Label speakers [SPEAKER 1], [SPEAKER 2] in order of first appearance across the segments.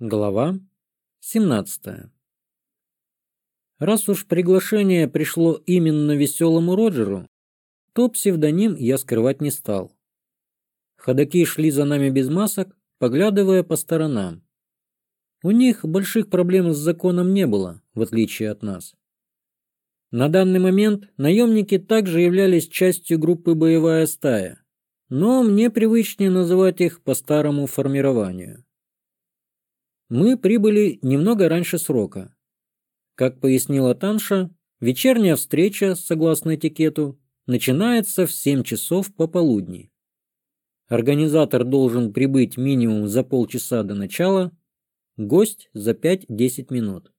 [SPEAKER 1] Глава 17 Раз уж приглашение пришло именно веселому Роджеру, то псевдоним я скрывать не стал. Ходаки шли за нами без масок, поглядывая по сторонам. У них больших проблем с законом не было, в отличие от нас. На данный момент наемники также являлись частью группы «Боевая стая», но мне привычнее называть их по старому формированию мы прибыли немного раньше срока. Как пояснила Танша, вечерняя встреча, согласно этикету, начинается в 7 часов пополудни. Организатор должен прибыть минимум за полчаса до начала, гость за 5-10 минут.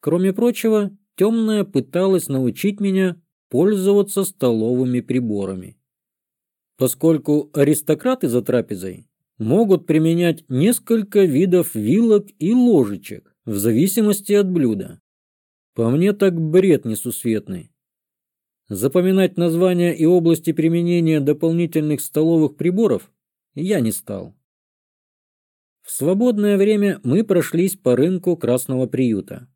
[SPEAKER 1] Кроме прочего, темная пыталась научить меня пользоваться столовыми приборами. Поскольку аристократы за трапезой могут применять несколько видов вилок и ложечек, в зависимости от блюда. По мне так бред несусветный. Запоминать названия и области применения дополнительных столовых приборов я не стал. В свободное время мы прошлись по рынку красного приюта.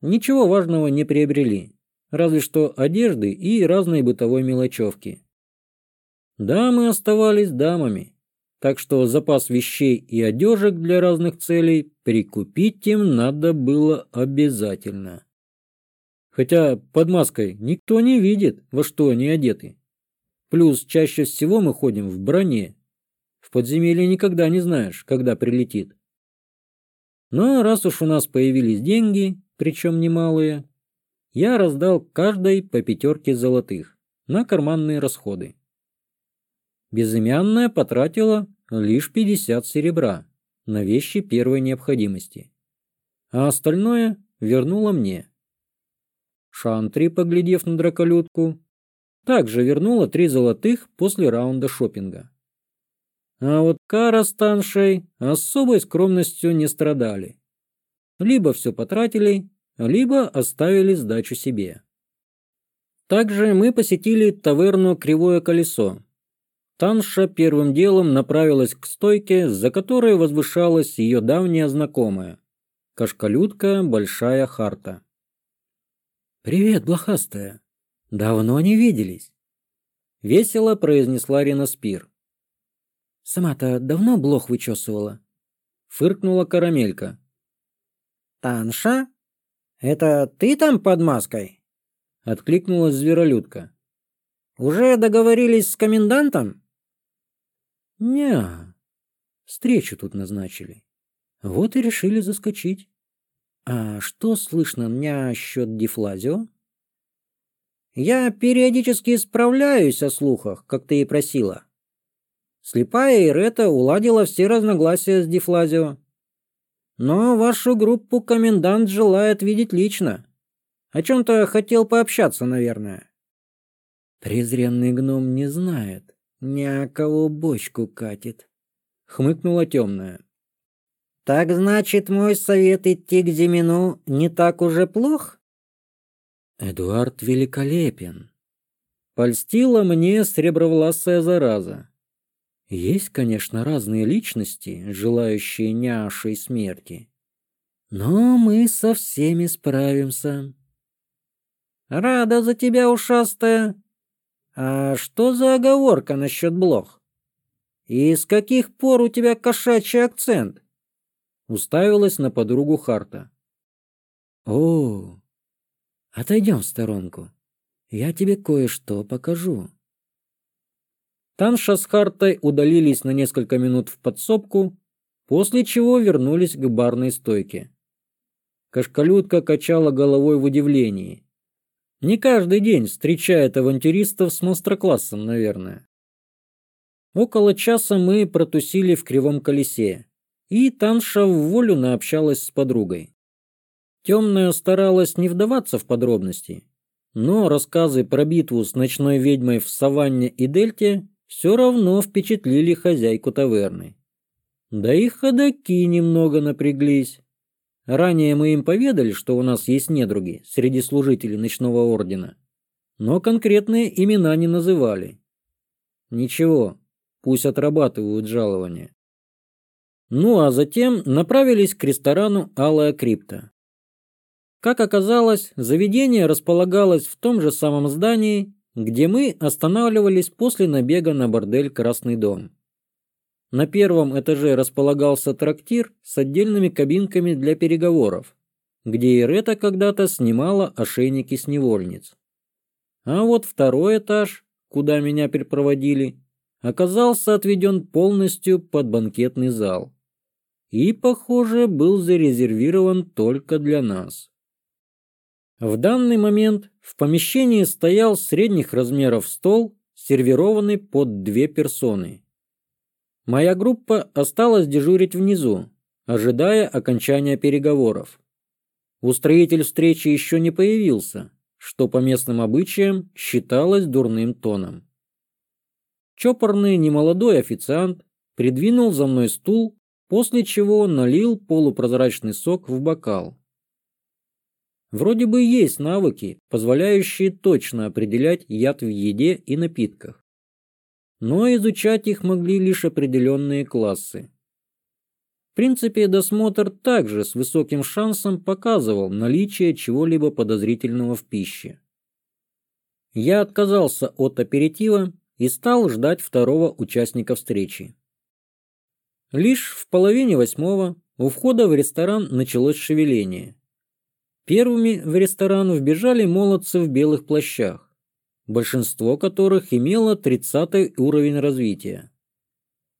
[SPEAKER 1] Ничего важного не приобрели, разве что одежды и разной бытовой мелочевки. Дамы оставались дамами, так что запас вещей и одежек для разных целей прикупить им надо было обязательно. Хотя под маской никто не видит, во что они одеты. Плюс чаще всего мы ходим в броне. В подземелье никогда не знаешь, когда прилетит. Но раз уж у нас появились деньги, причем немалые, я раздал каждой по пятерке золотых на карманные расходы. Безымянная потратила лишь 50 серебра на вещи первой необходимости, а остальное вернула мне. Шантри, поглядев на драколюдку, также вернула три золотых после раунда шопинга. А вот Кара с Таншей особой скромностью не страдали. Либо все потратили, либо оставили сдачу себе. Также мы посетили таверну «Кривое колесо», Танша первым делом направилась к стойке, за которой возвышалась ее давняя знакомая. Кашкалютка Большая Харта. «Привет, блохастая! Давно не виделись!» Весело произнесла Рина Спир. «Сама-то давно блох вычесывала?» Фыркнула карамелька.
[SPEAKER 2] «Танша? Это ты там под маской?»
[SPEAKER 1] Откликнулась зверолюдка.
[SPEAKER 2] «Уже договорились с комендантом?»
[SPEAKER 1] не встречу тут назначили вот и решили заскочить а что слышно меня счет Дифлазио?
[SPEAKER 2] я периодически справляюсь о слухах как ты и просила слепая ирета уладила все разногласия с Дифлазио. но вашу группу комендант желает видеть лично о чем то хотел пообщаться наверное
[SPEAKER 1] презренный гном не знает Някого бочку катит. Хмыкнула темная.
[SPEAKER 2] Так значит, мой совет идти к Зимину не так уже плох?
[SPEAKER 1] Эдуард великолепен. Польстила мне сребровласая зараза. Есть, конечно, разные личности, желающие няшей смерти. Но мы со всеми справимся.
[SPEAKER 2] Рада за тебя, ушастая, а что за оговорка насчет блох? И с каких пор у тебя кошачий акцент? Уставилась на подругу Харта.
[SPEAKER 1] О, отойдем в сторонку. Я тебе кое-что покажу. Танша с Хартой удалились на несколько минут в подсобку, после чего вернулись к барной стойке. Кашкалютка качала головой в удивлении. Не каждый день встречает авантюристов с мастер-классом, наверное. Около часа мы протусили в кривом колесе, и Танша в волю наобщалась с подругой. Темная старалась не вдаваться в подробности, но рассказы про битву с ночной ведьмой в саванне и дельте все равно впечатлили хозяйку таверны. Да и ходоки немного напряглись. Ранее мы им поведали, что у нас есть недруги среди служителей ночного ордена, но конкретные имена не называли. Ничего, пусть отрабатывают жалования. Ну а затем направились к ресторану «Алая крипта». Как оказалось, заведение располагалось в том же самом здании, где мы останавливались после набега на бордель «Красный дом». На первом этаже располагался трактир с отдельными кабинками для переговоров, где Ирета когда-то снимала ошейники с невольниц. А вот второй этаж, куда меня припроводили, оказался отведен полностью под банкетный зал. И, похоже, был зарезервирован только для нас. В данный момент в помещении стоял средних размеров стол, сервированный под две персоны. Моя группа осталась дежурить внизу, ожидая окончания переговоров. Устроитель встречи еще не появился, что по местным обычаям считалось дурным тоном. Чопорный немолодой официант придвинул за мной стул, после чего налил полупрозрачный сок в бокал. Вроде бы есть навыки, позволяющие точно определять яд в еде и напитках но изучать их могли лишь определенные классы. В принципе, досмотр также с высоким шансом показывал наличие чего-либо подозрительного в пище. Я отказался от аперитива и стал ждать второго участника встречи. Лишь в половине восьмого у входа в ресторан началось шевеление. Первыми в ресторан вбежали молодцы в белых плащах большинство которых имело 30 уровень развития.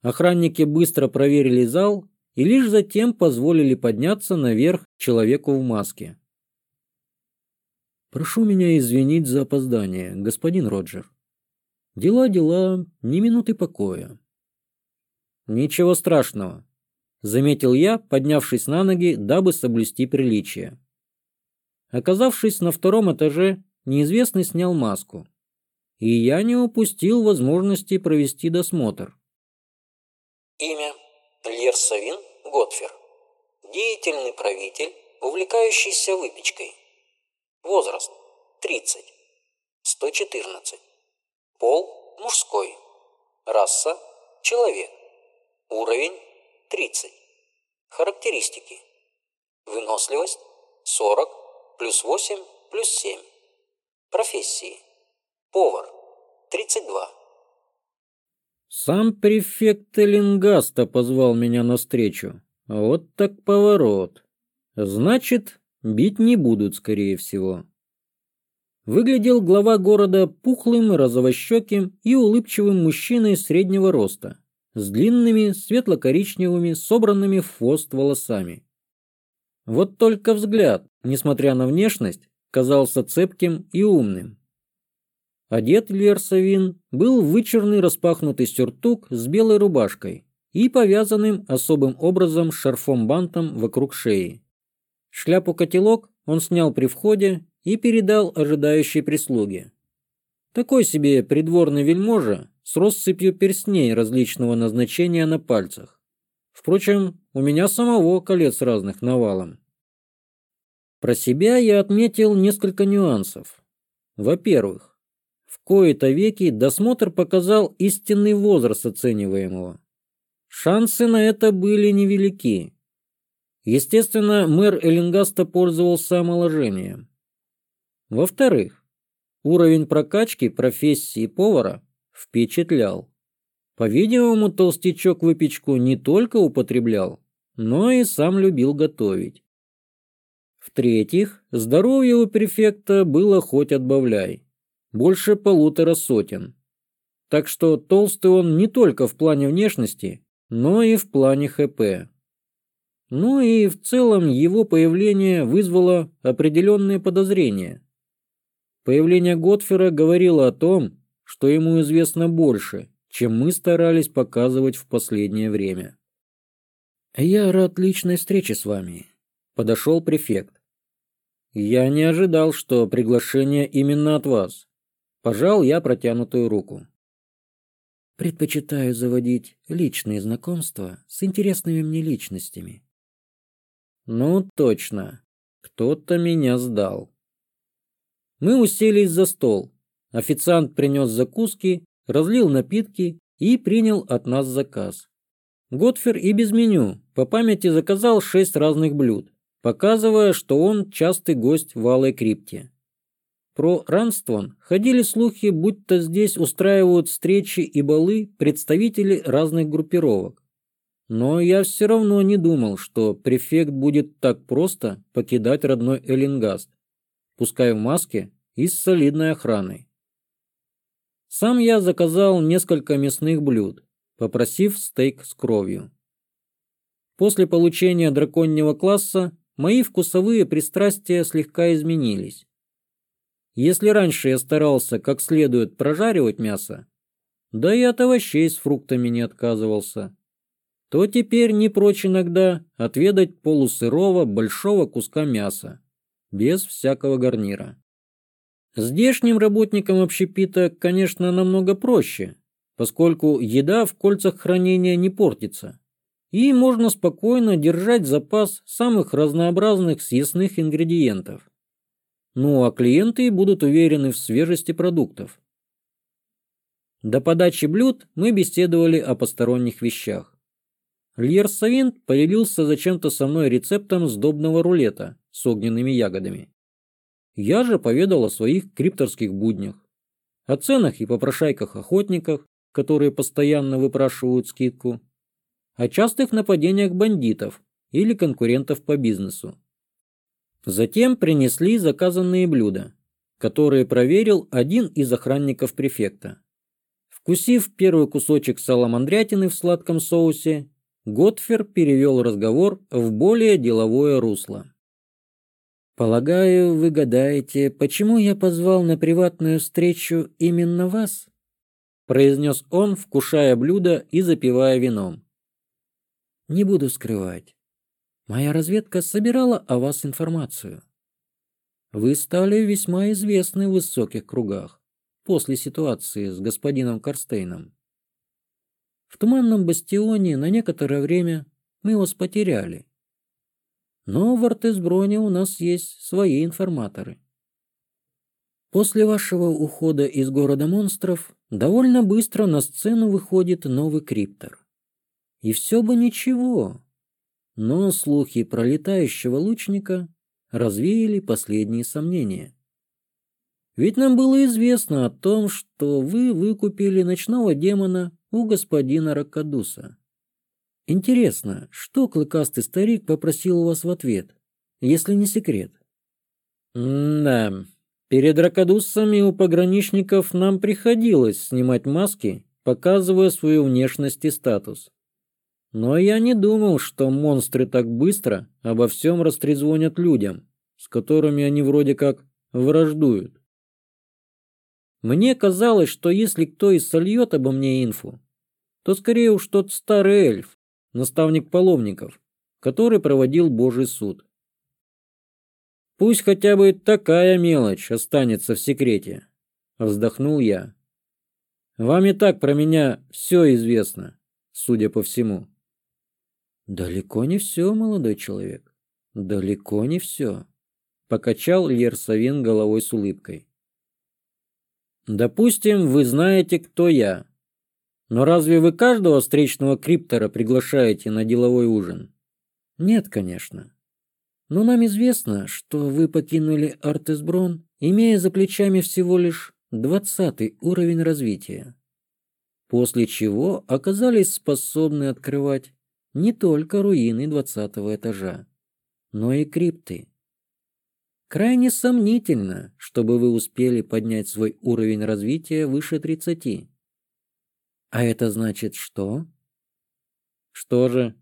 [SPEAKER 1] Охранники быстро проверили зал и лишь затем позволили подняться наверх человеку в маске. «Прошу меня извинить за опоздание, господин Роджер. Дела, дела, ни минуты покоя». «Ничего страшного», — заметил я, поднявшись на ноги, дабы соблюсти приличие. Оказавшись на втором этаже, неизвестный снял маску и я не упустил возможности провести досмотр.
[SPEAKER 3] Имя Льер Савин Готфер. Деятельный правитель, увлекающийся выпечкой. Возраст 30. 114. Пол мужской. Раса человек. Уровень 30. Характеристики. Выносливость 40 плюс 8 плюс 7. Профессии повар. 32
[SPEAKER 1] сам префект лингаста позвал меня навстречу. Вот так поворот. Значит бить не будут скорее всего. Выглядел глава города пухлым розовощеким и улыбчивым мужчиной среднего роста с длинными светло-коричневыми собранными в фост волосами. Вот только взгляд несмотря на внешность казался цепким и умным. Одет Лерсовин был в вычурный распахнутый сюртук с белой рубашкой и повязанным особым образом шарфом-бантом вокруг шеи. Шляпу-котелок он снял при входе и передал ожидающей прислуге. Такой себе придворный вельможа с россыпью перстней различного назначения на пальцах. Впрочем, у меня самого колец разных навалом. Про себя я отметил несколько нюансов. Во-первых, в кои-то веки досмотр показал истинный возраст оцениваемого. Шансы на это были невелики. Естественно, мэр Эллингаста пользовался омоложением. Во-вторых, уровень прокачки профессии повара впечатлял. По-видимому, толстячок выпечку не только употреблял, но и сам любил готовить. В-третьих, здоровье у префекта было хоть отбавляй больше полутора сотен. Так что толстый он не только в плане внешности, но и в плане ХП. Ну и в целом его появление вызвало определенные подозрения. Появление Готфера говорило о том, что ему известно больше, чем мы старались показывать в последнее время. «Я рад личной встрече с вами», — подошел префект. «Я не ожидал, что приглашение именно от вас. Пожал я протянутую руку. Предпочитаю заводить личные знакомства с интересными мне личностями. Ну точно, кто-то меня сдал. Мы уселись за стол. Официант принес закуски, разлил напитки и принял от нас заказ. Готфер и без меню по памяти заказал шесть разных блюд, показывая, что он частый гость в Алой Крипте про равенство ходили слухи, будто здесь устраивают встречи и балы представители разных группировок. Но я все равно не думал, что префект будет так просто покидать родной Эллингаст, пускай в маске и с солидной охраной. Сам я заказал несколько мясных блюд, попросив стейк с кровью. После получения драконьего класса мои вкусовые пристрастия слегка изменились. Если раньше я старался как следует прожаривать мясо, да и от овощей с фруктами не отказывался, то теперь не прочь иногда отведать полусырого большого куска мяса, без всякого гарнира. Здешним работникам общепита, конечно, намного проще, поскольку еда в кольцах хранения не портится, и можно спокойно держать запас самых разнообразных съестных ингредиентов. Ну а клиенты будут уверены в свежести продуктов. До подачи блюд мы беседовали о посторонних вещах. Льер Савинт поделился зачем-то со мной рецептом сдобного рулета с огненными ягодами. Я же поведал о своих крипторских буднях, о ценах и попрошайках-охотниках, которые постоянно выпрашивают скидку, о частых нападениях бандитов или конкурентов по бизнесу. Затем принесли заказанные блюда, которые проверил один из охранников префекта. Вкусив первый кусочек саламандрятины в сладком соусе, Готфер перевел разговор в более деловое русло. «Полагаю, вы гадаете, почему я позвал на приватную встречу именно вас?» произнес он, вкушая блюдо и запивая вином. «Не буду скрывать. Моя разведка собирала о вас информацию. Вы стали весьма известны в высоких кругах после ситуации с господином Корстейном. В туманном бастионе на некоторое время мы вас потеряли. Но в Артесброне у нас есть свои информаторы. После вашего ухода из города монстров довольно быстро на сцену выходит новый криптор. И все бы ничего, но слухи пролетающего лучника развеяли последние сомнения. Ведь нам было известно о том, что вы выкупили ночного демона у господина Ракадуса. Интересно, что клыкастый старик попросил у вас в ответ, если не секрет? Да, перед Ракадусами у пограничников нам приходилось снимать маски, показывая свою внешность и статус. Но я не думал, что монстры так быстро обо всем растрезвонят людям, с которыми они вроде как враждуют. Мне казалось, что если кто и сольет обо мне инфу, то скорее уж тот старый эльф, наставник паломников, который проводил Божий суд. «Пусть хотя бы такая мелочь останется в секрете», — вздохнул я. «Вам и так про меня все известно, судя по всему» далеко не все молодой человек. Далеко не все покачал Ерсовин головой с улыбкой. Допустим вы знаете кто я. Но разве вы каждого встречного криптора приглашаете на деловой ужин? Нет конечно. Но нам известно что вы покинули артесброн имея за плечами всего лишь двадцатый уровень развития. После чего оказались способны открывать не только руины двадцатого этажа, но и крипты. Крайне сомнительно, чтобы вы успели поднять свой уровень развития выше 30. А это значит что? Что же?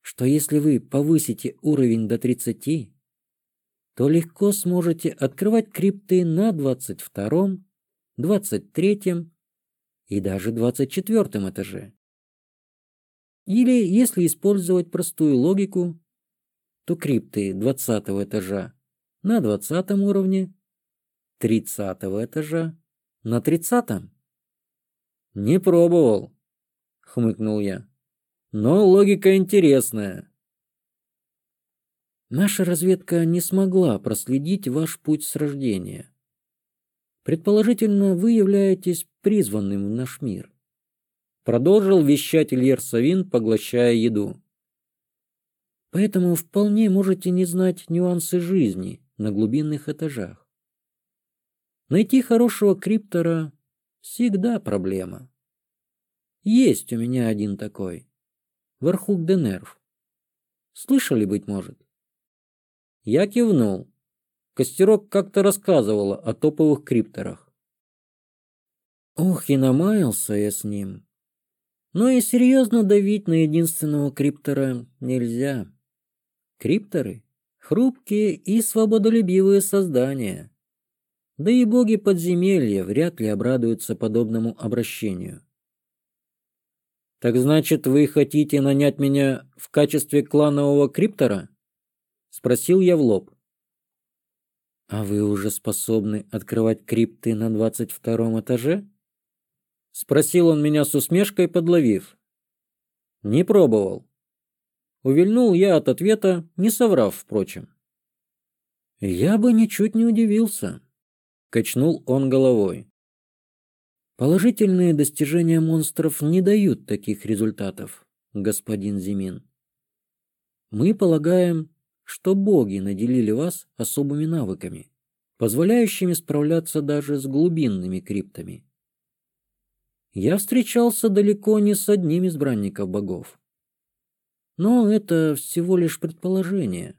[SPEAKER 1] Что если вы повысите уровень до 30, то легко сможете открывать крипты на 22, 23 и даже 24 этаже. Или, если использовать простую логику, то крипты 20 этажа на 20 уровне, 30 этажа на 30. Не пробовал, хмыкнул я. Но логика интересная. Наша разведка не смогла проследить ваш путь с рождения. Предположительно, вы являетесь призванным в наш мир продолжил вещать Лерсовин, поглощая еду.
[SPEAKER 2] Поэтому вполне можете не знать нюансы жизни на глубинных этажах. Найти хорошего криптора всегда проблема. Есть у меня один такой. Верхук Денерв. Слышали, быть может?
[SPEAKER 1] Я кивнул. Костерок как-то рассказывала о топовых крипторах.
[SPEAKER 2] Ох, и намаялся я с ним. Но и серьезно давить на единственного криптора нельзя. Крипторы – хрупкие и свободолюбивые создания. Да и боги подземелья вряд ли обрадуются подобному обращению.
[SPEAKER 1] «Так значит, вы хотите нанять меня в качестве кланового криптора?» – спросил я в лоб.
[SPEAKER 2] «А вы уже способны открывать крипты на двадцать втором этаже?»
[SPEAKER 1] Спросил он меня с усмешкой, подловив. «Не пробовал». Увильнул я от ответа, не соврав, впрочем.
[SPEAKER 2] «Я бы ничуть не удивился», — качнул он головой. «Положительные достижения монстров не дают таких результатов, господин Зимин. Мы полагаем, что боги наделили вас особыми навыками, позволяющими справляться даже с глубинными криптами я встречался далеко не с одним из бранников богов. Но это всего лишь предположение.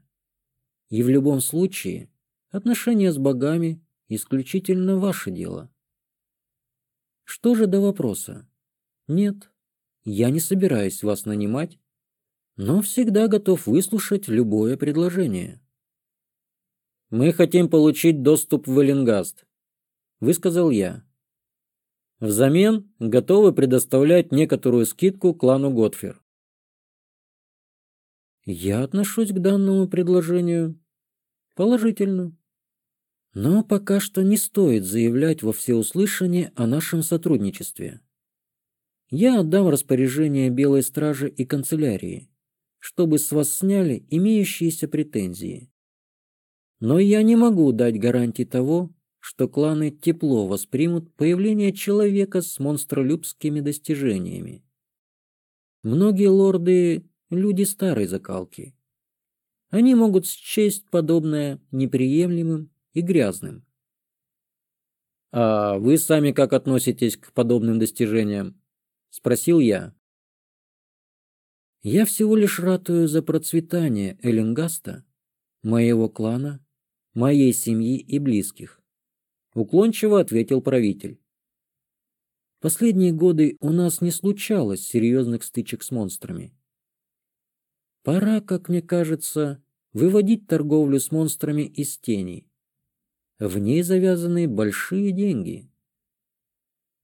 [SPEAKER 2] И в любом случае, отношения с богами исключительно ваше дело. Что же до вопроса? Нет, я не собираюсь вас нанимать, но всегда готов выслушать любое предложение.
[SPEAKER 1] Мы хотим получить доступ в Эллингаст, высказал я. Взамен готовы предоставлять некоторую скидку клану Готфер.
[SPEAKER 2] Я отношусь к данному предложению положительно. Но пока что не стоит заявлять во всеуслышание о нашем сотрудничестве. Я отдам распоряжение Белой Стражи и канцелярии, чтобы с вас сняли имеющиеся претензии. Но я не могу дать гарантии того, что кланы тепло воспримут появление человека с монстролюбскими достижениями. Многие лорды – люди старой закалки. Они могут счесть подобное неприемлемым и грязным.
[SPEAKER 1] «А вы сами как относитесь к подобным достижениям?» – спросил я.
[SPEAKER 2] «Я всего лишь ратую за процветание Эллингаста, моего клана, моей семьи и близких уклончиво ответил правитель. Последние годы у нас не случалось серьезных стычек с монстрами. Пора, как мне кажется, выводить торговлю с монстрами из тени. В ней завязаны большие деньги.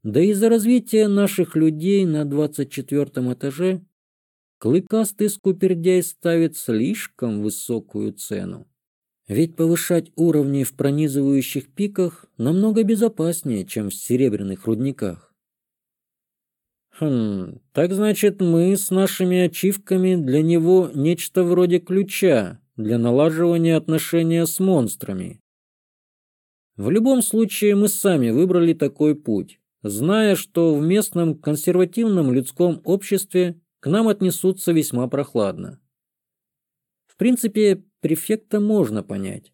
[SPEAKER 2] Да и за развитие наших людей на 24 этаже клыкастый скупердяй ставит слишком высокую цену. Ведь повышать уровни в пронизывающих пиках намного безопаснее, чем в серебряных рудниках.
[SPEAKER 1] Хм, так значит, мы с нашими ачивками для него нечто вроде ключа для налаживания отношения с монстрами. В любом случае, мы сами выбрали такой путь, зная, что в местном консервативном людском обществе к нам отнесутся весьма прохладно. В принципе, префекта можно понять.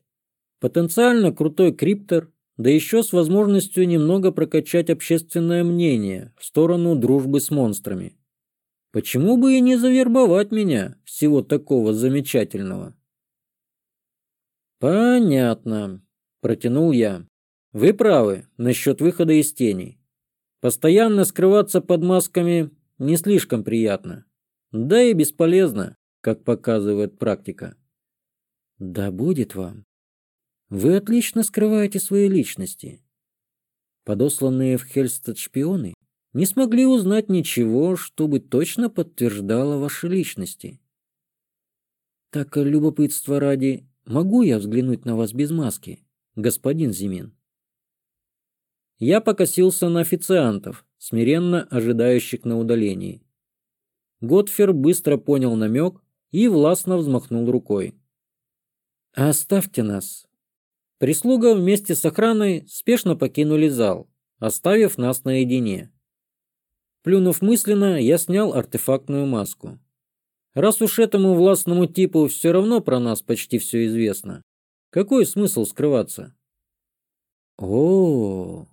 [SPEAKER 1] Потенциально крутой криптор, да еще с возможностью немного прокачать общественное мнение в сторону дружбы с монстрами. Почему бы и не завербовать меня, всего такого замечательного? Понятно, протянул я. Вы правы насчет выхода из теней. Постоянно скрываться под масками не слишком приятно. Да и бесполезно, как показывает практика.
[SPEAKER 2] Да будет вам. Вы отлично скрываете свои личности. Подосланные в Хельстед шпионы не смогли узнать ничего, что бы точно подтверждало ваши личности. Так, любопытство ради, могу я взглянуть на вас без маски, господин Зимин?
[SPEAKER 1] Я покосился на официантов, смиренно ожидающих на удалении. Готфер быстро понял намек и властно взмахнул рукой.
[SPEAKER 2] «Оставьте нас».
[SPEAKER 1] Прислуга вместе с охраной спешно покинули зал, оставив нас наедине. Плюнув мысленно, я снял артефактную маску. Раз уж этому властному типу все равно про нас почти все известно, какой смысл скрываться? О,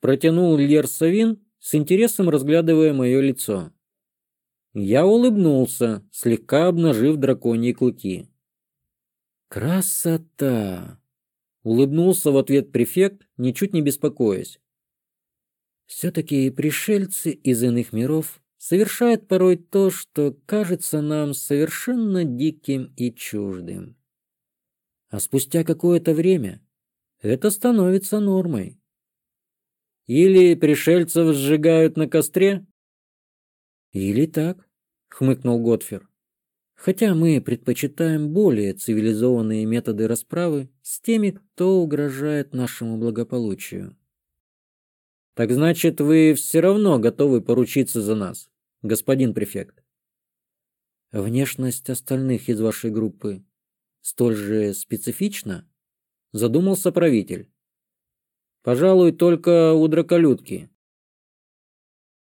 [SPEAKER 1] протянул Льер Савин, с интересом разглядывая мое лицо. Я улыбнулся, слегка обнажив драконьи клыки. «Красота!» — улыбнулся в ответ префект, ничуть не беспокоясь. «Все-таки пришельцы из иных миров совершают порой то, что кажется нам совершенно диким и чуждым. А спустя какое-то время это становится нормой». «Или пришельцев сжигают на костре?» «Или так», — хмыкнул Готфер. Хотя мы предпочитаем более цивилизованные методы расправы с теми, кто угрожает нашему благополучию. Так значит, вы все равно готовы поручиться за нас, господин префект? Внешность остальных из вашей группы столь же специфична? Задумался правитель. Пожалуй, только у драколюдки.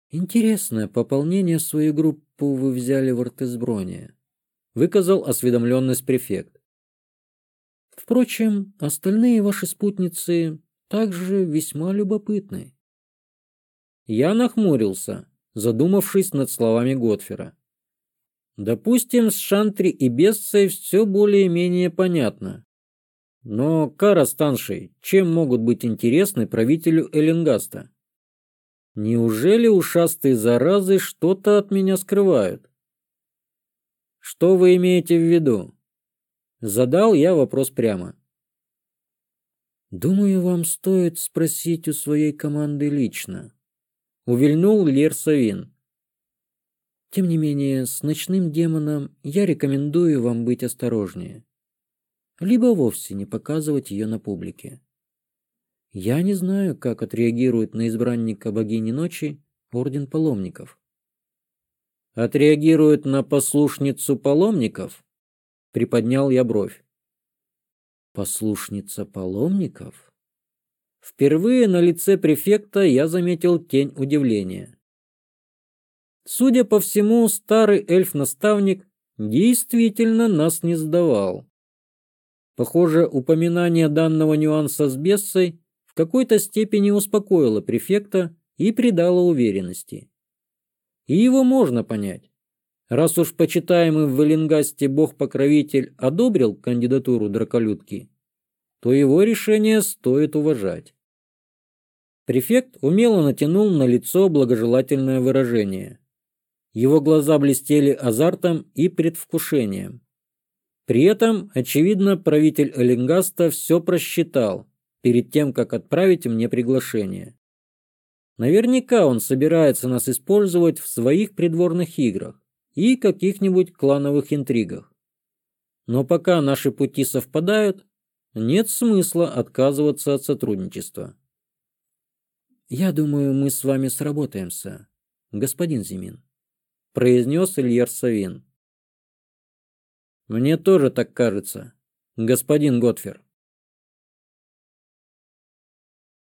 [SPEAKER 1] Интересное пополнение своей группы вы взяли в Артезброне выказал осведомленность префект. Впрочем, остальные ваши спутницы также весьма любопытны. Я нахмурился, задумавшись над словами Готфера. Допустим, с Шантри и Бессой все более-менее понятно. Но кара станшей, чем могут быть интересны правителю Эллингаста? Неужели ушастые заразы что-то от меня скрывают? Что вы имеете в виду? Задал я вопрос прямо. Думаю, вам стоит спросить у своей команды лично. Увильнул Лер Савин. Тем не менее, с ночным демоном я рекомендую вам быть осторожнее. Либо вовсе не показывать ее на публике. Я не знаю, как отреагирует на избранника богини ночи Орден Паломников отреагирует на послушницу паломников? Приподнял я бровь. Послушница паломников? Впервые на лице префекта я заметил тень удивления. Судя по всему, старый эльф-наставник действительно нас не сдавал. Похоже, упоминание данного нюанса с Бессой в какой-то степени успокоило префекта и придало уверенности и его можно понять. Раз уж почитаемый в Велингасте бог-покровитель одобрил кандидатуру драколюдки, то его решение стоит уважать. Префект умело натянул на лицо благожелательное выражение. Его глаза блестели азартом и предвкушением. При этом, очевидно, правитель Эллингаста все просчитал перед тем, как отправить мне приглашение. Наверняка он собирается нас использовать в своих придворных играх и каких-нибудь клановых интригах. Но пока наши пути совпадают, нет смысла отказываться от сотрудничества. «Я думаю, мы с вами сработаемся, господин Зимин», — произнес Ильер Савин. «Мне тоже так кажется, господин Готфер»,